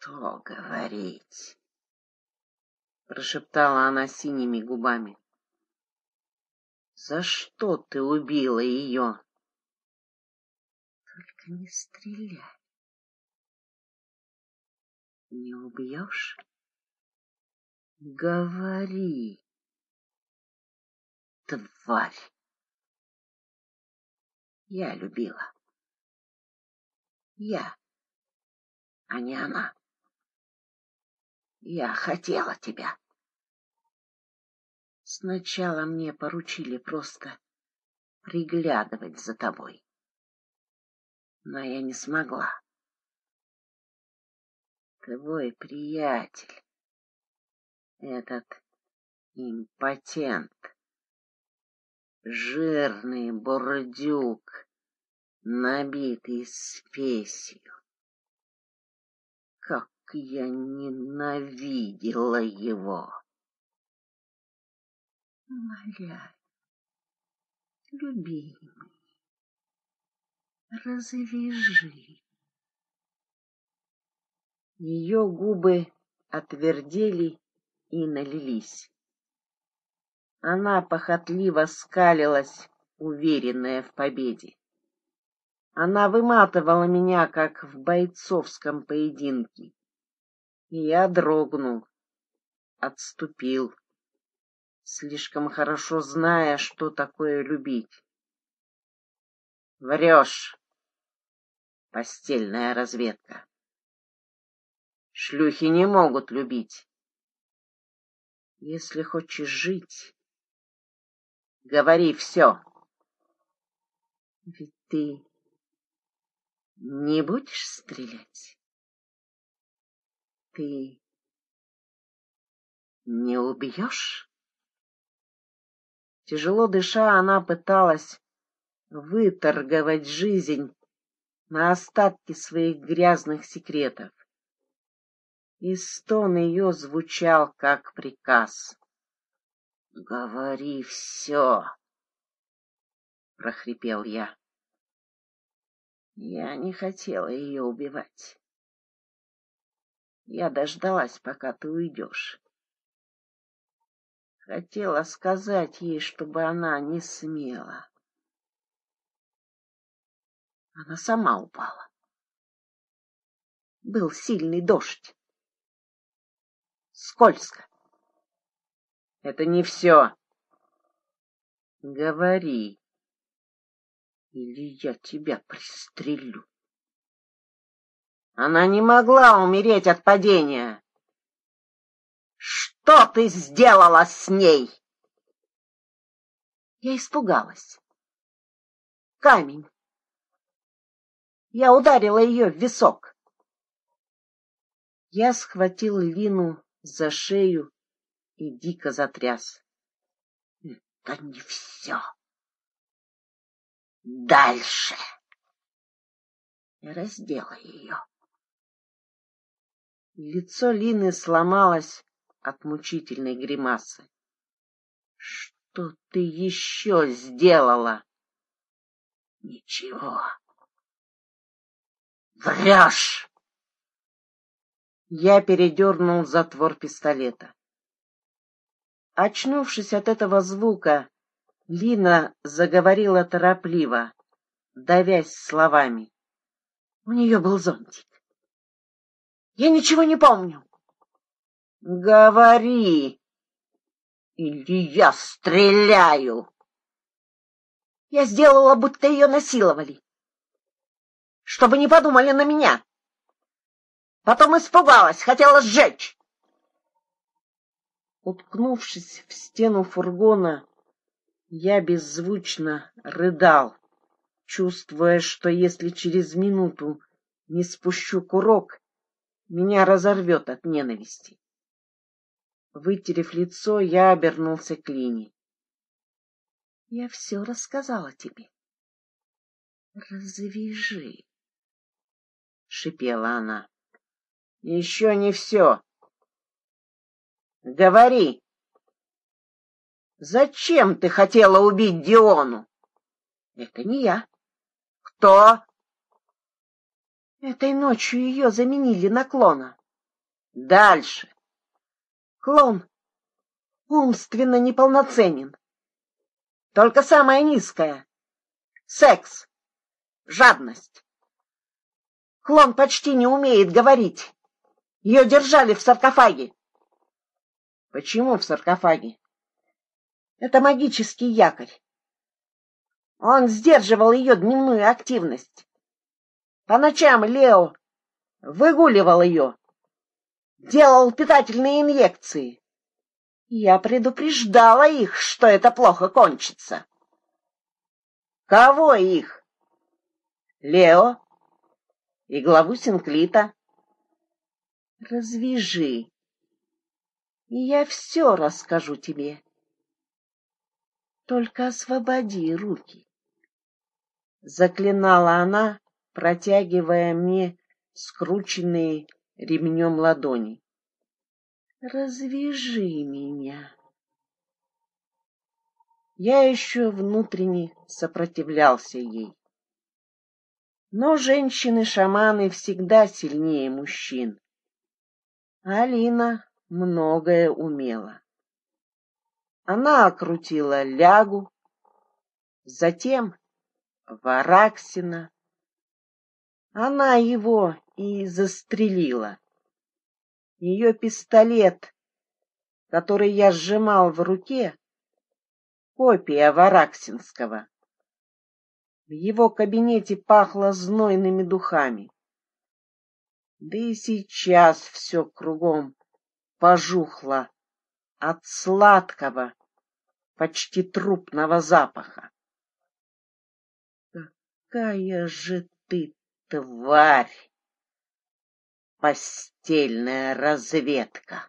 Что говорить? Прошептала она синими губами. За что ты убила ее? Только не стреляй. Не убьешь? Говори, тварь. Я любила. Я, а не она. Я хотела тебя. Сначала мне поручили просто приглядывать за тобой. Но я не смогла. Твой приятель, этот импотент, жирный бурдюк, набитый спесью. Как я ненавидела его! Умоляю, любимый, развяжи. Ее губы отвердели и налились. Она похотливо скалилась, уверенная в победе. Она выматывала меня, как в бойцовском поединке. Я дрогнул, отступил слишком хорошо зная, что такое любить. Врешь. Постельная разведка. Шлюхи не могут любить. Если хочешь жить, говори все. Ведь ты не будешь стрелять? Ты не убьешь? Тяжело дыша, она пыталась выторговать жизнь на остатки своих грязных секретов. И стон ее звучал как приказ. — Говори все, — прохрипел я. Я не хотела ее убивать. Я дождалась, пока ты уйдешь. Хотела сказать ей, чтобы она не смела. Она сама упала. Был сильный дождь. Скользко. Это не все. Говори, или я тебя пристрелю. Она не могла умереть от падения. Что ты сделала с ней? Я испугалась. Камень. Я ударила ее в висок. Я схватил Лину за шею и дико затряс. Это не все. Дальше. Раздела ее. Лицо Лины сломалось от мучительной гримасы. Что ты еще сделала? Ничего. Врешь! Я передернул затвор пистолета. Очнувшись от этого звука, Лина заговорила торопливо, давясь словами. У нее был зонтик. Я ничего не помню. Говори, или я стреляю. Я сделала, будто ее насиловали, чтобы не подумали на меня. Потом испугалась, хотела сжечь. Уткнувшись в стену фургона, я беззвучно рыдал, чувствуя, что если через минуту не спущу курок, меня разорвет от ненависти. Вытерев лицо, я обернулся к Лине. — Я все рассказала тебе. — Развяжи, — шипела она. — Еще не все. — Говори. — Зачем ты хотела убить Диону? — Это не я. — Кто? — Этой ночью ее заменили на клона. Дальше. Клон умственно неполноценен. Только самое низкое — секс, жадность. Клон почти не умеет говорить. Ее держали в саркофаге. Почему в саркофаге? Это магический якорь. Он сдерживал ее дневную активность. По ночам Лео выгуливал ее, делал питательные инъекции. Я предупреждала их, что это плохо кончится. Кого их? Лео и главу Синклита. Развяжи, и я все расскажу тебе. Только освободи руки. Заклинала она, протягивая мне скрученные ремнем ладони. Развяжи меня. Я еще внутренне сопротивлялся ей. Но женщины-шаманы всегда сильнее мужчин. Алина многое умела. Она окрутила лягу, затем Вараксина. Она его и застрелила. Ее пистолет, который я сжимал в руке, копия Вараксинского. В его кабинете пахло знойными духами. Да и сейчас все кругом пожухло от сладкого, почти трупного запаха. Какая же ты тварь! Постельная разведка!